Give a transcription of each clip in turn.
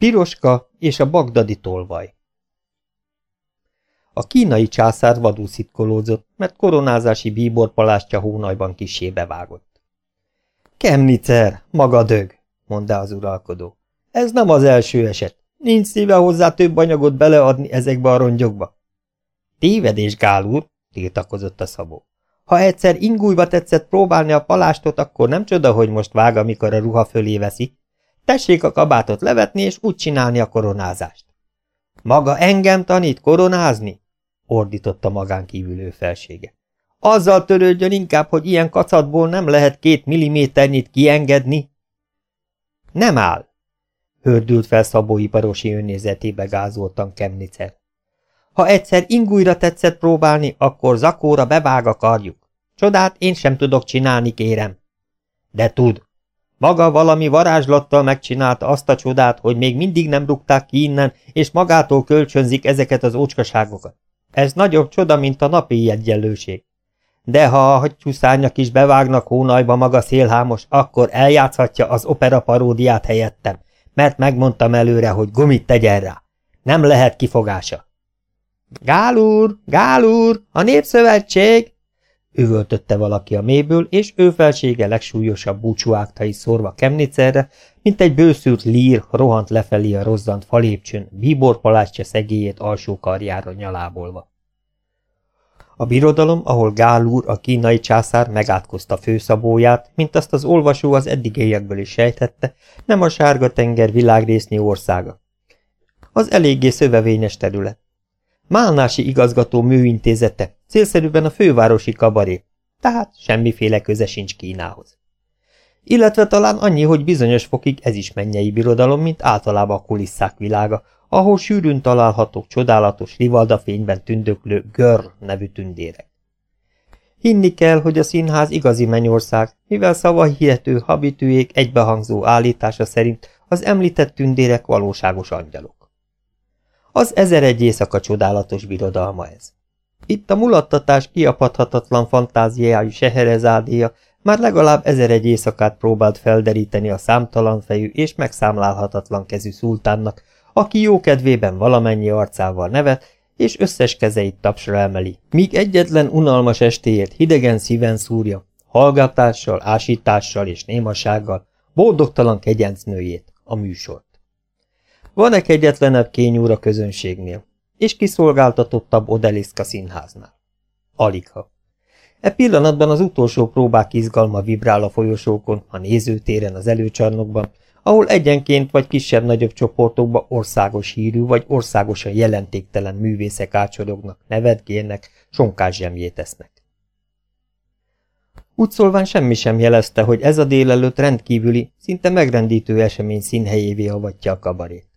Piroska és a bagdadi tolvaj A kínai császár vadul szitkolódzott, mert koronázási bíborpalástja hónajban kisé bevágott. Kemnicer, maga dög, mondta az uralkodó. Ez nem az első eset. Nincs szíve hozzá több anyagot beleadni ezekbe a rongyokba. Tévedés, Gál úr, tiltakozott a szabó. Ha egyszer ingújba tetszett próbálni a palástot, akkor nem csoda, hogy most vág, amikor a ruha fölé veszi. Tessék a kabátot levetni, és úgy csinálni a koronázást. Maga engem tanít koronázni? ordította magán kívülő felsége. Azzal törődjön inkább, hogy ilyen kacatból nem lehet két milliméternyit kiengedni. Nem áll, hördült fel szabóiparosi önnézetébe gázoltan Kemnicer. Ha egyszer ingújra tetszett próbálni, akkor zakóra bevág a karjuk. Csodát én sem tudok csinálni, kérem. De tud. Maga valami varázslattal megcsinálta azt a csodát, hogy még mindig nem rúgták ki innen, és magától kölcsönzik ezeket az ócskaságokat. Ez nagyobb csoda, mint a napi egyenlőség. De ha a hagycsúszárnyak is bevágnak hónajba maga szélhámos, akkor eljátszhatja az opera paródiát helyettem, mert megmondtam előre, hogy gumit tegyen rá. Nem lehet kifogása. Gál úr, Gál úr, a népszövetség! Üvöltötte valaki a mélyből, és ő felsége legsúlyosabb búcsúáktai szorva Kemnicerre, mint egy bőszült lír rohant lefelé a rozzant falépcsőn, bíborpalástja szegélyét alsó karjára nyalábolva. A birodalom, ahol Gál úr, a kínai császár megátkozta főszabóját, mint azt az olvasó az eddigiekből is sejtette, nem a sárga tenger világrésznyi országa. Az eléggé szövevényes terület. Málnási igazgató műintézete, célszerűben a fővárosi kabaré, tehát semmiféle köze sincs Kínához. Illetve talán annyi, hogy bizonyos fokig ez is mennyei birodalom, mint általában a kulisszák világa, ahol sűrűn találhatók csodálatos rivaldafényben tündöklő Gör nevű tündérek. Hinni kell, hogy a színház igazi mennyország, mivel szava hihető habitűjék egybehangzó állítása szerint az említett tündérek valóságos angyalok. Az ezer egy éjszaka csodálatos birodalma ez. Itt a mulattatás kiapadhatatlan fantáziájú Seherezádéja már legalább ezer egy éjszakát próbált felderíteni a számtalan fejű és megszámlálhatatlan kezű szultánnak, aki jókedvében valamennyi arcával nevet, és összes kezeit tapsra emeli, míg egyetlen unalmas estéért hidegen szíven szúrja, hallgatással, ásítással és némasággal, boldogtalan kegyencnőjét, a műsort. Van-e kegyetlenebb kényúr a közönségnél, és kiszolgáltatottabb Odeliszka színháznál? Aligha. E pillanatban az utolsó próbák izgalma vibrál a folyosókon, a nézőtéren, az előcsarnokban, ahol egyenként vagy kisebb-nagyobb csoportokba országos hírű vagy országosan jelentéktelen művészek ácsorognak, nevetgélnek, sonkás zsemjét esznek. Úgy semmi sem jelezte, hogy ez a délelőtt rendkívüli, szinte megrendítő esemény színhelyévé avatja a kabarét.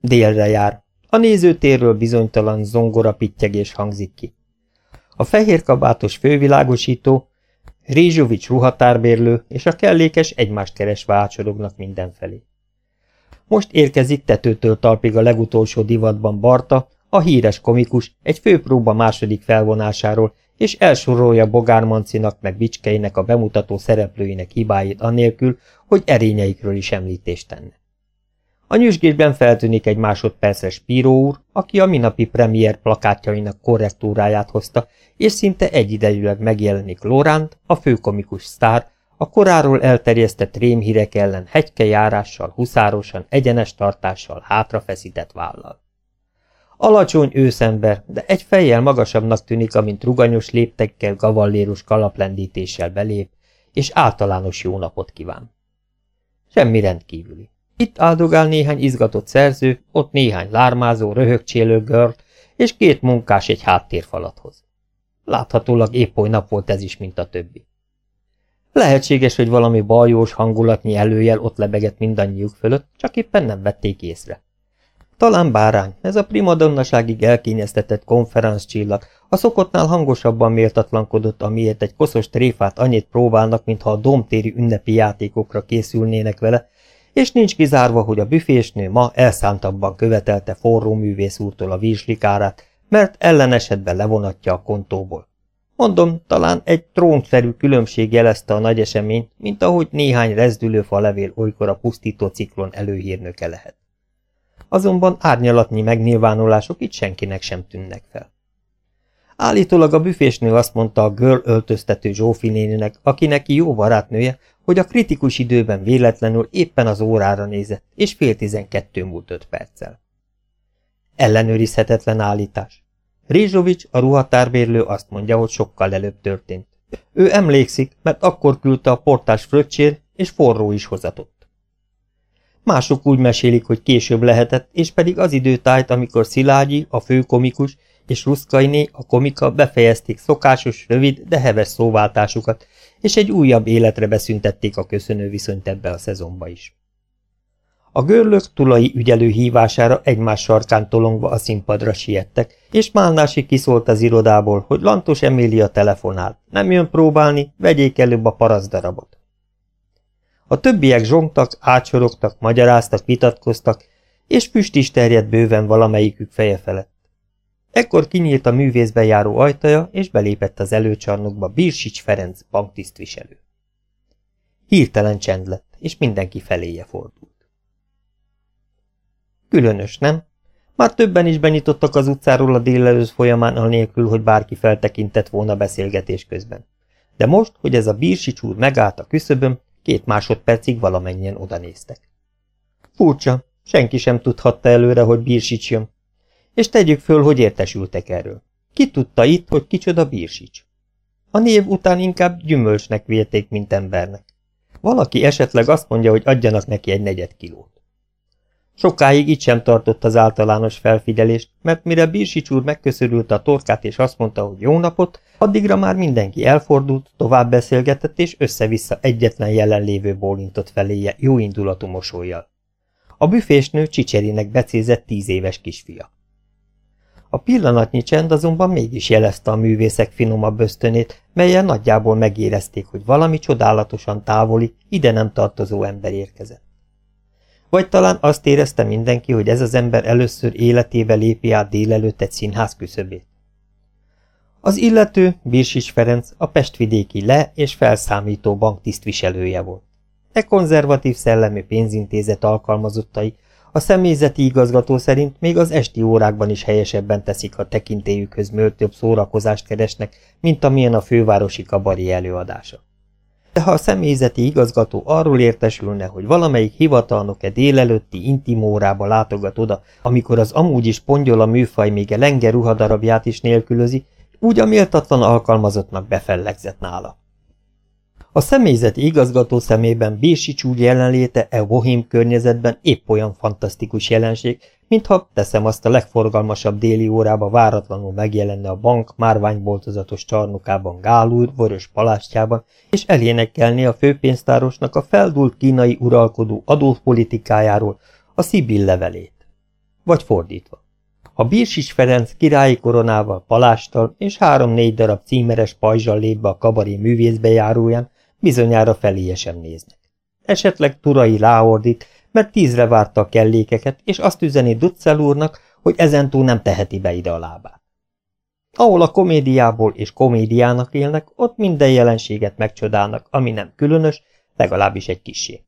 Délre jár. A nézőtérről bizonytalan zongora pittyegés hangzik ki. A fehér kabátos fővilágosító, Rizsovics ruhatárbérlő és a kellékes egymást keresve ácsorognak mindenfelé. Most érkezik tetőtől talpig a legutolsó divatban Barta, a híres komikus, egy főpróba második felvonásáról, és elsorolja Bogár Mancinak meg Bicskeinek a bemutató szereplőinek hibáit anélkül, hogy erényeikről is említést tenne. A nyüzsgésben feltűnik egy másodperces Spíró úr, aki a minapi premier plakátjainak korrektúráját hozta, és szinte egyidejűleg megjelenik Lorant, a főkomikus sztár, a koráról elterjesztett rémhírek ellen hegykejárással, huszárosan, egyenes tartással, hátrafeszített vállal. Alacsony őszember, de egy fejjel magasabbnak tűnik, amint ruganyos léptekkel, gavallérus kalaplendítéssel belép, és általános jó napot kíván. Semmi rendkívüli. Itt áldogál néhány izgatott szerző, ott néhány lármázó, röhögcsélő görl, és két munkás egy háttérfalathoz. Láthatólag épp oly nap volt ez is, mint a többi. Lehetséges, hogy valami bajós hangulatnyi előjel ott lebegett mindannyiuk fölött, csak éppen nem vették észre. Talán bárány, ez a primadonnaságig elkényeztetett konferenccsillag, a szokottnál hangosabban méltatlankodott, amiért egy koszos tréfát annyit próbálnak, mintha a domtéri ünnepi játékokra készülnének vele, és nincs kizárva, hogy a büfésnő ma elszántabban követelte forró művész úrtól a vízslikárát, mert ellenesetben levonatja a kontóból. Mondom, talán egy trónszerű különbség jelezte a nagy eseményt, mint ahogy néhány rezdülő falevél olykor a pusztító ciklon előhírnöke lehet. azonban árnyalatnyi megnyilvánulások itt senkinek sem tűnnek fel. Állítólag a büfésnő azt mondta a göl öltöztető Zsófi néninek, aki neki jó barátnője, hogy a kritikus időben véletlenül éppen az órára nézett, és fél tizenkettő múlt öt perccel. Ellenőrizhetetlen állítás. Rézsovics, a ruhatárbérlő azt mondja, hogy sokkal előbb történt. Ő emlékszik, mert akkor küldte a portás fröccsér, és forró is hozatott. Mások úgy mesélik, hogy később lehetett, és pedig az időtájt, amikor Szilágyi, a főkomikus, és Ruszkainé, a komika befejezték szokásos, rövid, de heves szóváltásukat, és egy újabb életre beszüntették a köszönő viszonyt ebbe a szezonba is. A görlök tulai ügyelő hívására egymás sarkán tolongva a színpadra siettek, és Málnási kiszólt az irodából, hogy Lantos Emília telefonál. Nem jön próbálni, vegyék előbb a paraszdarabot. A többiek zsongtak, átsorogtak, magyaráztak, vitatkoztak, és füst is terjedt bőven valamelyikük feje felett. Ekkor kinyílt a művészbe járó ajtaja, és belépett az előcsarnokba Birsics Ferenc banktisztviselő. Hirtelen csend lett, és mindenki feléje fordult. Különös, nem? Már többen is benyitottak az utcáról a délelőz folyamán, anélkül, hogy bárki feltekintett volna beszélgetés közben. De most, hogy ez a Birsics úr megállt a küszöböm, két másodpercig valamennyien odanéztek. Furcsa, senki sem tudhatta előre, hogy Birsics jön, és tegyük föl, hogy értesültek erről. Ki tudta itt, hogy kicsoda bírsics? A név után inkább gyümölcsnek vélték, mint embernek. Valaki esetleg azt mondja, hogy adjanak neki egy negyed kilót. Sokáig itt sem tartott az általános felfigyelést, mert mire Bírsics úr megköszörülte a torkát és azt mondta, hogy jó napot, addigra már mindenki elfordult, tovább beszélgetett és össze-vissza egyetlen jelenlévő bólintott feléje jóindulatú mosolyjal. A büfésnő Csicserinek becézett tíz éves kisfia. A pillanatnyi csend azonban mégis jelezte a művészek finomabb ösztönét, melyen nagyjából megérezték, hogy valami csodálatosan távoli, ide nem tartozó ember érkezett. Vagy talán azt érezte mindenki, hogy ez az ember először életébe lépi át délelőtt egy színház küszöbét. Az illető, Birsis Ferenc, a pestvidéki le- és felszámító bank tisztviselője volt. E konzervatív szellemi pénzintézet alkalmazottai a személyzeti igazgató szerint még az esti órákban is helyesebben teszik, ha tekintélyükhöz möltőbb szórakozást keresnek, mint amilyen a fővárosi kabari előadása. De ha a személyzeti igazgató arról értesülne, hogy valamelyik hivatalnok-e délelőtti intim órába látogat oda, amikor az amúgy is pongyol a műfaj még a lenge ruhadarabját is nélkülözi, úgy a méltatlan alkalmazottnak befellegzett nála. A személyzeti igazgató szemében Bési csúgy jelenléte e bohém környezetben épp olyan fantasztikus jelenség, mintha teszem azt a legforgalmasabb déli órába váratlanul megjelenne a bank márványboltozatos csarnokában gálúr, vörös palástjában, és elénekelni a főpénztárosnak a feldult kínai uralkodó adópolitikájáról a Szibil levelét. Vagy fordítva. Ha Birsics Ferenc királyi koronával, palástal és három-négy darab címeres pajzsal lép be a kabari művészbejáróján, bizonyára feléje néznek. Esetleg Turai ráordít, mert tízre várta a kellékeket, és azt üzeni Duccel úrnak, hogy ezentúl nem teheti be ide a lábát. Ahol a komédiából és komédiának élnek, ott minden jelenséget megcsodálnak, ami nem különös, legalábbis egy kisé.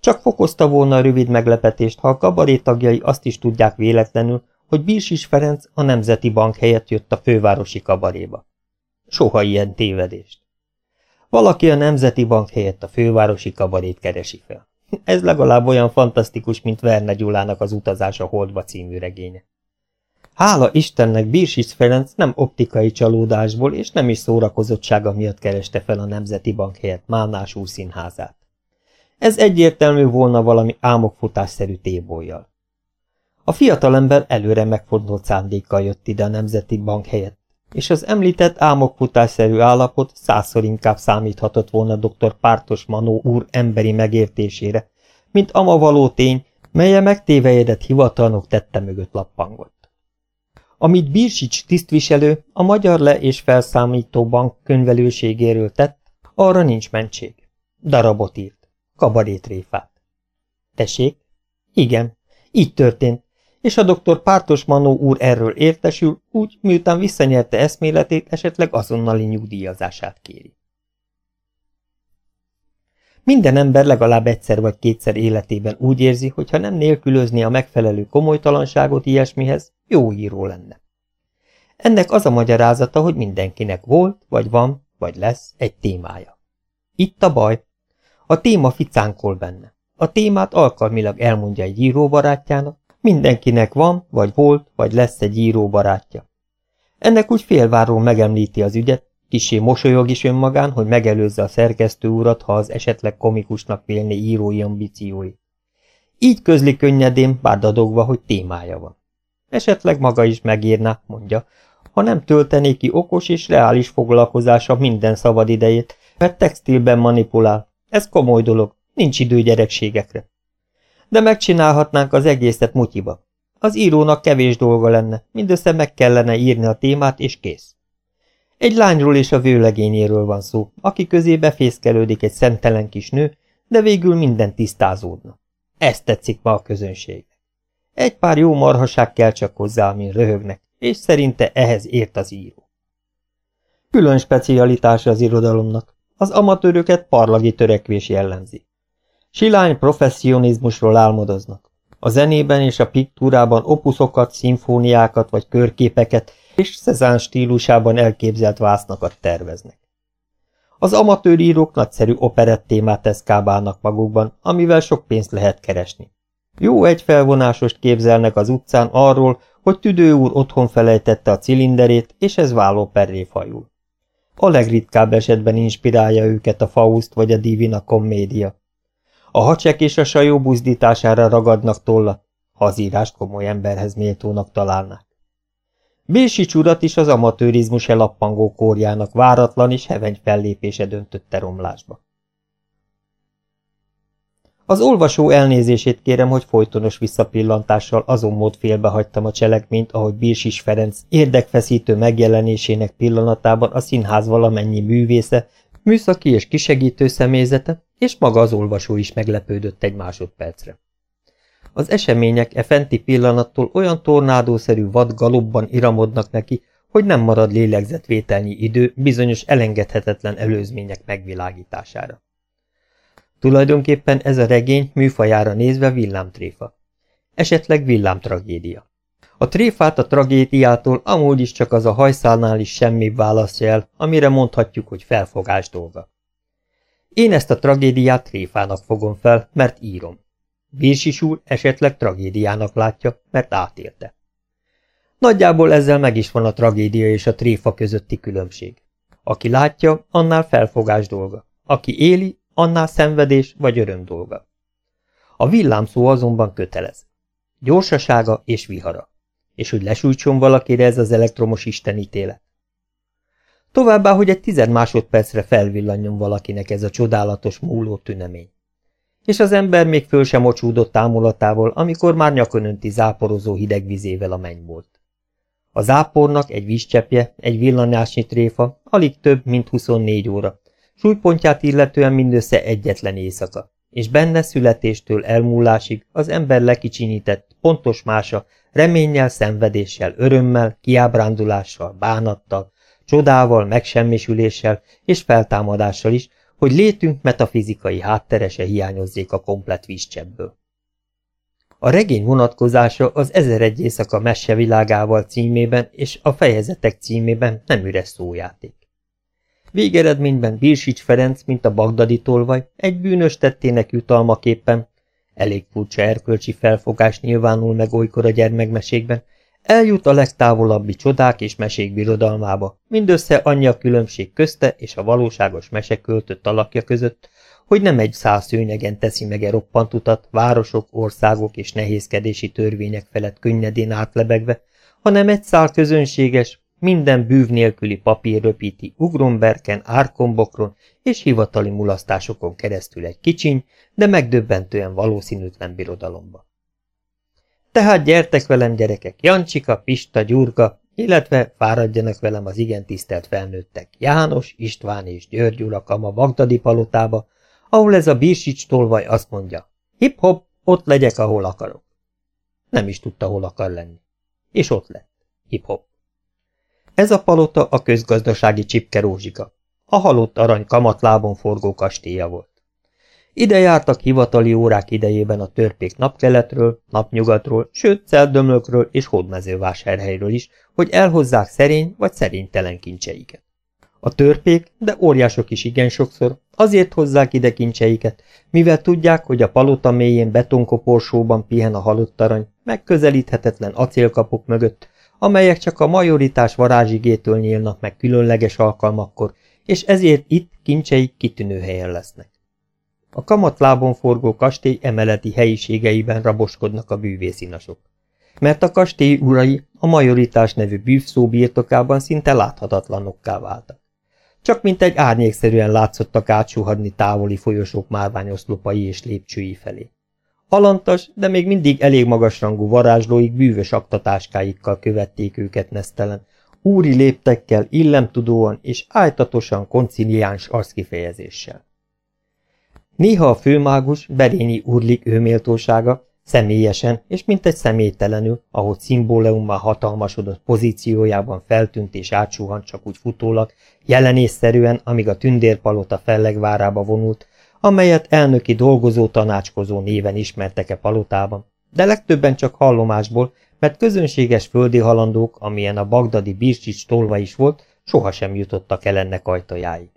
Csak fokozta volna a rövid meglepetést, ha a kabaré tagjai azt is tudják véletlenül, hogy Birsis Ferenc a Nemzeti Bank helyett jött a fővárosi kabaréba. Soha ilyen tévedést. Valaki a Nemzeti Bank helyett a fővárosi kabarét keresi fel. Ez legalább olyan fantasztikus, mint Verne Gyulának az utazás a Holdba című regénye. Hála Istennek Birsic Ferenc nem optikai csalódásból és nem is szórakozottsága miatt kereste fel a Nemzeti Bank helyett Málnás úr színházát. Ez egyértelmű volna valami álmokfutásszerű tébolyjal. A fiatalember előre megfontolt szándékkal jött ide a Nemzeti Bank helyett, és az említett álmokfutásszerű állapot százszor inkább számíthatott volna dr. Pártos Manó úr emberi megértésére, mint ama való tény, melye megtévejedett hivatalnok tette mögött lappangott. Amit Birsics tisztviselő a Magyar Le- és Felszámító Bank könyvelőségéről tett, arra nincs mentség. Darabot írt. Kabarétréfát. Tessék? Igen, így történt, és a doktor Pártos Manó úr erről értesül, úgy, miután visszanyerte eszméletét, esetleg azonnali nyugdíjazását kéri. Minden ember legalább egyszer vagy kétszer életében úgy érzi, hogy ha nem nélkülözni a megfelelő komolytalanságot ilyesmihez, jó író lenne. Ennek az a magyarázata, hogy mindenkinek volt, vagy van, vagy lesz egy témája. Itt a baj. A téma ficánkol benne. A témát alkalmilag elmondja egy íróbarátjának, mindenkinek van, vagy volt, vagy lesz egy íróbarátja. Ennek úgy félváról megemlíti az ügyet, kisé mosolyog is önmagán, hogy megelőzze a szerkesztő urat, ha az esetleg komikusnak vélni írói ambíciói. Így közli könnyedén, bár dadogva, hogy témája van. Esetleg maga is megírná, mondja, ha nem töltené ki okos és reális foglalkozása minden szabad idejét, mert textilben manipulál. Ez komoly dolog, nincs idő gyerekségekre. De megcsinálhatnánk az egészet mutyiba. Az írónak kevés dolga lenne, mindössze meg kellene írni a témát, és kész. Egy lányról és a vőlegényéről van szó, aki közé befészkelődik egy szemtelen kis nő, de végül minden tisztázódna. Ez tetszik ma a közönségnek. Egy pár jó marhaság kell csak hozzá, amin röhögnek, és szerinte ehhez ért az író. Külön specialitása az irodalomnak. Az amatőröket parlagi törekvés jellemzi. Silány professzionizmusról álmodoznak. A zenében és a piktúrában opuszokat, szimfóniákat vagy körképeket és Cezán stílusában elképzelt vásznakat terveznek. Az amatőr írók nagyszerű operettémát eszkábálnak magukban, amivel sok pénzt lehet keresni. Jó egyfelvonásost képzelnek az utcán arról, hogy Tüdő úr otthon felejtette a cilinderét, és ez vállóperré fajul. A legritkább esetben inspirálja őket a Faust vagy a Divina Commedia. A hacsek és a sajó buzdítására ragadnak tollat, ha az írást komoly emberhez méltónak találnák. Bésics urat is az amatőrizmus elappangó kórjának váratlan és heveny fellépése döntötte romlásba. Az olvasó elnézését kérem, hogy folytonos visszapillantással azon mód félbehagytam a cselekményt, ahogy Bírsis Ferenc érdekfeszítő megjelenésének pillanatában a színház valamennyi művésze, műszaki és kisegítő személyzete, és maga az olvasó is meglepődött egy másodpercre. Az események e fenti pillanattól olyan tornádószerű vad galobban iramodnak neki, hogy nem marad lélegzetvételnyi idő bizonyos elengedhetetlen előzmények megvilágítására. Tulajdonképpen ez a regény műfajára nézve villámtréfa. Esetleg villámtragédia. A tréfát a tragédiától amúgy is csak az a hajszálnál is semmi választja el, amire mondhatjuk, hogy felfogás dolga. Én ezt a tragédiát tréfának fogom fel, mert írom. Bírsis úr esetleg tragédiának látja, mert átélte. Nagyjából ezzel meg is van a tragédia és a tréfa közötti különbség. Aki látja, annál felfogás dolga. Aki éli, annál szenvedés vagy öröm dolga. A villámszó azonban kötelez. Gyorsasága és vihara. És hogy lesújtson valakire ez az elektromos istenítélet. Továbbá, hogy egy tized másodpercre felvillanjon valakinek ez a csodálatos múló tünemény. És az ember még föl sem mocsúdott támulatával, amikor már nyakon önti záporozó hideg vizével a menny volt. A zápornak egy vízcsepje, egy villanásnyi tréfa, alig több, mint 24 óra, Súlypontját illetően mindössze egyetlen éjszaka, és benne születéstől elmúlásig az ember lekicsinyített, pontos mása, reménnyel, szenvedéssel, örömmel, kiábrándulással, bánattal, csodával, megsemmisüléssel és feltámadással is, hogy létünk metafizikai hátterese hiányozzék a komplet vízcsebből. A regény vonatkozása az Ezer egy éjszaka messe címében és a fejezetek címében nem üres szójáték. Végeredményben Birsics Ferenc, mint a bagdadi tolvaj, egy bűnös tettének jutalmaképpen, elég furcsa erkölcsi felfogás nyilvánul meg olykor a gyermekmesékben, eljut a legtávolabbi csodák és mesék birodalmába, mindössze annyi a különbség közte és a valóságos mese költött alakja között, hogy nem egy száz szőnyegen teszi meg e roppant utat, városok, országok és nehézkedési törvények felett könnyedén átlebegve, hanem egy szál közönséges, minden bűv nélküli papír röpíti ugromberken, árkombokron és hivatali mulasztásokon keresztül egy kicsiny, de megdöbbentően valószínűtlen birodalomba. Tehát gyertek velem, gyerekek, Jancsika, Pista, Gyurka, illetve fáradjanak velem az igen tisztelt felnőttek, János, István és György urakam a Bagdadi palotába, ahol ez a bírsics tolvaj azt mondja, hip-hop, ott legyek, ahol akarok. Nem is tudta, hol akar lenni. És ott lett. Hip-hop. Ez a palota a közgazdasági csipke rózsika. A halott arany kamatlábon forgó kastélya volt. Ide jártak hivatali órák idejében a törpék napkeletről, napnyugatról, sőt, celdömlökről és hódmezővásárhelyről is, hogy elhozzák szerény vagy szerénytelen kincseiket. A törpék, de óriások is igen sokszor, azért hozzák ide kincseiket, mivel tudják, hogy a palota mélyén betonkoporsóban pihen a halott arany, megközelíthetetlen acélkapuk mögött, amelyek csak a majoritás varázsigétől nyílnak meg különleges alkalmakkor, és ezért itt kincseik kitűnő helyen lesznek. A kamatlábon forgó kastély emeleti helyiségeiben raboskodnak a bűvészínasok. Mert a kastély urai a majoritás nevű bűvszó birtokában szinte láthatatlanokká váltak. Csak mint egy árnyékszerűen látszottak átsuhadni távoli folyosók márványoszlopai és lépcsői felé. Alantas, de még mindig elég magasrangú varázslóik bűvös aktatáskáikkal követték őket nesztelen, úri léptekkel, illemtudóan és ájtatosan konciliáns arckifejezéssel. Néha a főmágus, Berényi Urlik őméltósága személyesen és mint egy személytelenül, ahogy szimbóleummá hatalmasodott pozíciójában feltűnt és átsuhant csak úgy futólag, jelenésszerűen, amíg a tündérpalota fellegvárába vonult, amelyet elnöki dolgozó tanácskozó néven ismertek-e palotában, de legtöbben csak hallomásból, mert közönséges földi halandók, amilyen a bagdadi Bircsics tolva is volt, sohasem jutottak el ennek ajtajáig.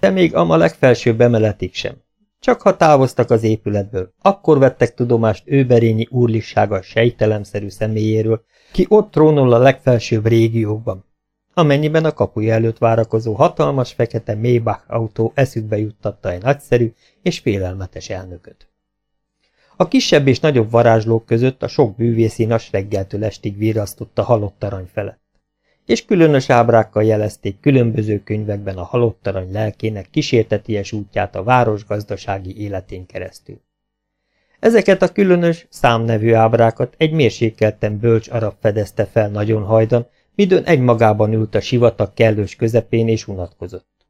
De még a legfelsőbb emeletig sem. Csak ha távoztak az épületből, akkor vettek tudomást őberényi úrlissága sejtelemszerű személyéről, ki ott trónol a legfelsőbb régiókban, amennyiben a kapuja előtt várakozó hatalmas fekete Maybach autó eszükbe juttatta egy nagyszerű és félelmetes elnököt. A kisebb és nagyobb varázslók között a sok bűvészinas reggeltől estig virasztotta halott arany felett, és különös ábrákkal jelezték különböző könyvekben a halott arany lelkének kísérteties útját a város gazdasági életén keresztül. Ezeket a különös, számnevű ábrákat egy mérsékelten bölcs arab fedezte fel nagyon hajdan, midőn egymagában ült a sivatag kellős közepén és unatkozott.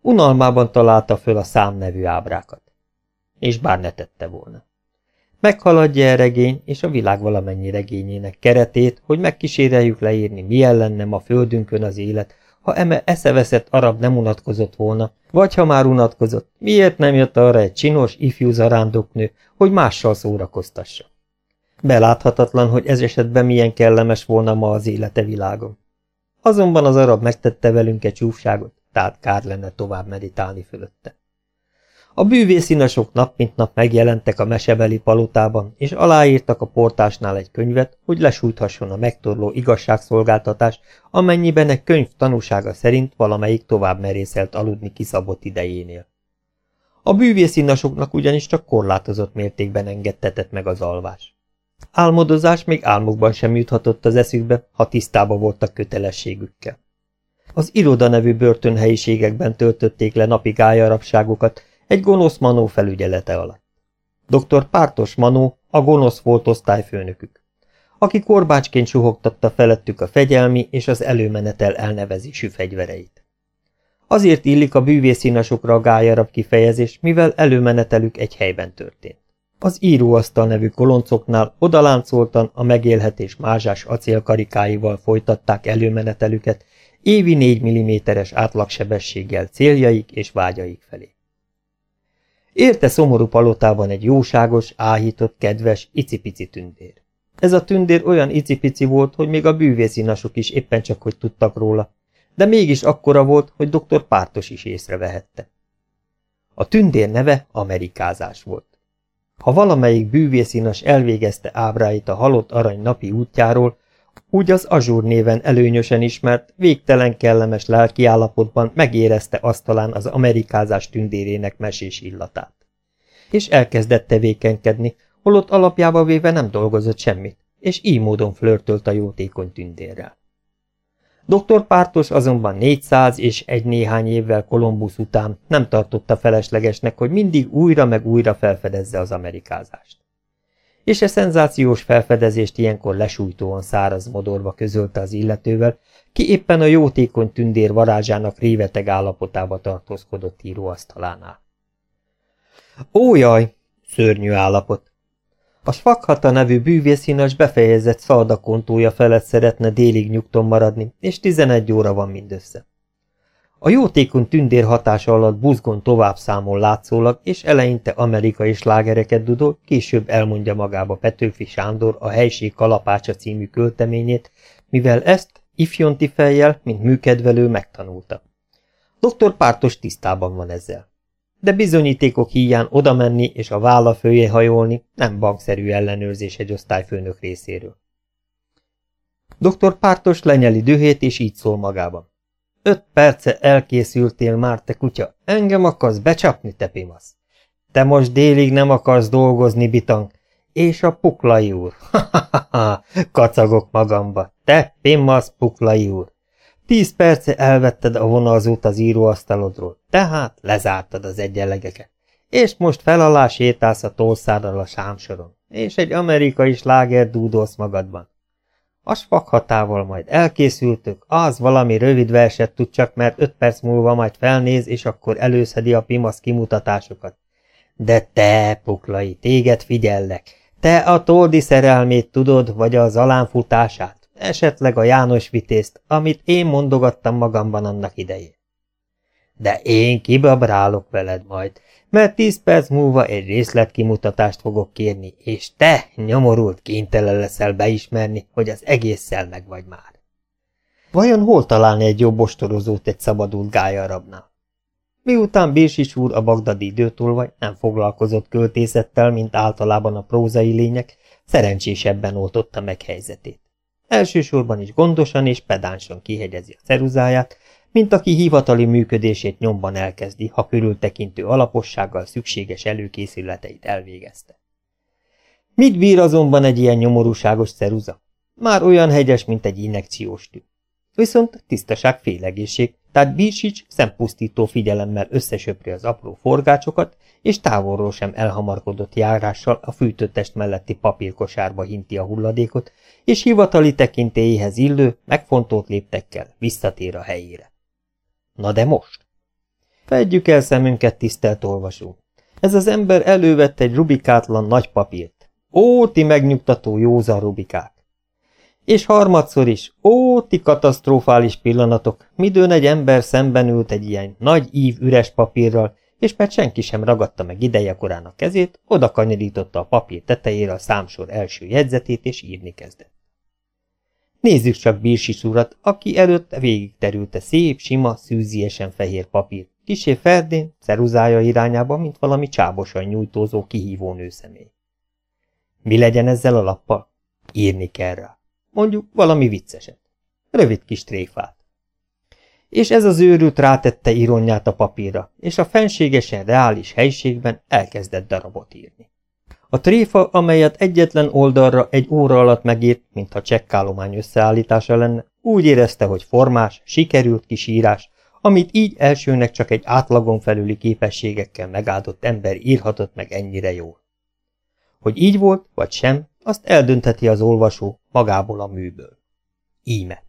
Unalmában találta föl a számnevű ábrákat. És bár ne tette volna. Meghaladja a regény és a világ valamennyi regényének keretét, hogy megkíséreljük leírni, milyen lenne ma földünkön az élet, ha eme eszeveszett arab nem unatkozott volna, vagy ha már unatkozott, miért nem jött arra egy csinos, ifjú zarándoknő, hogy mással szórakoztassa. Beláthatatlan, hogy ez esetben milyen kellemes volna ma az élete világon. Azonban az arab megtette velünk egy csúfságot, tehát kár lenne tovább meditálni fölötte. A bűvészínasok nap mint nap megjelentek a mesebeli palotában, és aláírtak a portásnál egy könyvet, hogy lesújthasson a megtorló igazságszolgáltatás, amennyiben egy könyv tanúsága szerint valamelyik tovább merészelt aludni kiszabott idejénél. A bűvészínasoknak ugyanis csak korlátozott mértékben engedtetett meg az alvás. Álmodozás még álmukban sem juthatott az eszükbe, ha tisztába voltak kötelességükkel. Az iroda nevű börtönhelyiségekben töltötték le napi gályarabságokat egy gonosz Manó felügyelete alatt. Dr. Pártos Manó a gonosz volt osztályfőnökük, aki korbácsként suhogtatta felettük a fegyelmi és az előmenetel elnevezésű fegyvereit. Azért illik a bűvészínasokra a gályarab kifejezés, mivel előmenetelük egy helyben történt. Az íróasztal nevű koloncoknál odaláncoltan a megélhetés mázsás acélkarikáival folytatták előmenetelüket, évi 4 mm-es átlagsebességgel céljaik és vágyaik felé. Érte szomorú palotában egy jóságos, áhított, kedves, icipici tündér. Ez a tündér olyan icipici volt, hogy még a bűvészinasok is éppen csak hogy tudtak róla, de mégis akkora volt, hogy dr. Pártos is észrevehette. A tündér neve amerikázás volt. Ha valamelyik bűvészinas elvégezte ábráit a halott arany napi útjáról, úgy az Azsúr néven előnyösen ismert, végtelen kellemes lelkiállapotban megérezte asztalán az amerikázás tündérének mesés illatát. És elkezdett tevékenykedni, holott alapjába véve nem dolgozott semmit, és így módon flörtölt a jótékony tündérrel. Dr. Pártos azonban 400 és egy néhány évvel Kolumbusz után nem tartotta feleslegesnek, hogy mindig újra meg újra felfedezze az amerikázást. És e szenzációs felfedezést ilyenkor lesújtóan száraz modorba közölte az illetővel, ki éppen a jótékony tündér varázsának réveteg állapotába tartózkodott íróasztalánál. Ó jaj, szörnyű állapot! A Svakhata nevű bűvészínas befejezett szaldakontója felett szeretne délig nyugton maradni, és 11 óra van mindössze. A jótékony tündér hatása alatt buzgon tovább számol látszólag, és eleinte amerikai slágereket dudol, később elmondja magába Petőfi Sándor a helység kalapácsa című költeményét, mivel ezt ifjonti fejjel, mint műkedvelő megtanulta. Doktor Pártos tisztában van ezzel. De bizonyítékok híján oda menni és a válla főjé hajolni nem bankszerű ellenőrzés egy osztályfőnök részéről. Doktor Pártos lenyeli dühét, és így szól magában. Öt perce elkészültél már, te kutya. Engem akarsz becsapni, te pimasz. Te most délig nem akarsz dolgozni, bitang. És a puklai úr. Ha-ha-ha, kacagok magamba. Te, pimasz, puklai úr. Tíz perce elvetted a vonalzót az íróasztalodról, tehát lezártad az egyenlegeket. És most felalá sétálsz a tolszárral a sámsoron, és egy amerikai sláger dúdolsz magadban. A svakhatával majd elkészültök, az valami rövid verset tud csak, mert öt perc múlva majd felnéz, és akkor előszedi a pimasz kimutatásokat. De te, puklai, téged figyellek. Te a toldi szerelmét tudod, vagy a zalánfutását, esetleg a János vitézt, amit én mondogattam magamban annak idején. De én kibabrálok veled majd, mert tíz perc múlva egy részletkimutatást fogok kérni, és te, nyomorult, kénytelen leszel beismerni, hogy az egésszel meg vagy már. Vajon hol találni egy jobb ostorozót egy szabadult gályarabnál? Miután Bírsis úr a bagdadi időtolvaj nem foglalkozott költészettel, mint általában a prózai lények, szerencsésebben oltotta meg helyzetét. Elsősorban is gondosan és pedánsan kihegyezi a ceruzáját, mint aki hivatali működését nyomban elkezdi, ha körültekintő alapossággal szükséges előkészületeit elvégezte. Mit bír azonban egy ilyen nyomorúságos ceruza? Már olyan hegyes, mint egy injekciós tű. Viszont tisztaság félegészség, tehát Bírsics szempusztító figyelemmel összesöpri az apró forgácsokat, és távolról sem elhamarkodott járással a fűtőtest melletti papírkosárba hinti a hulladékot, és hivatali tekintélyéhez illő, megfontolt léptekkel visszatér a helyére. Na de most? Fedjük el szemünket, tisztelt olvasó. Ez az ember elővett egy rubikátlan nagy papírt. Ó, ti megnyugtató józan rubikák! És harmadszor is, ó, ti katasztrofális pillanatok, midőn egy ember szemben ült egy ilyen nagy ív üres papírral, és mert senki sem ragadta meg ideje korán a kezét, oda kanyarította a papír tetejére a számsor első jegyzetét, és írni kezdett. Nézzük csak Bírsis urat, aki előtt végig terülte szép, sima, szűziesen fehér papír, kisé ferdén, ceruzája irányába, mint valami csábosan nyújtózó kihívó nőszemély. Mi legyen ezzel a lappal? Írni kell rá. Mondjuk valami vicceset. Rövid kis tréfát. És ez az őrült rátette ironját a papírra, és a fenségesen reális helységben elkezdett darabot írni. A tréfa, amelyet egyetlen oldalra egy óra alatt megírt, mintha csekkállomány összeállítása lenne, úgy érezte, hogy formás, sikerült kis írás, amit így elsőnek csak egy átlagon felüli képességekkel megáldott ember írhatott meg ennyire jól. Hogy így volt, vagy sem, azt eldöntheti az olvasó magából a műből. Íme.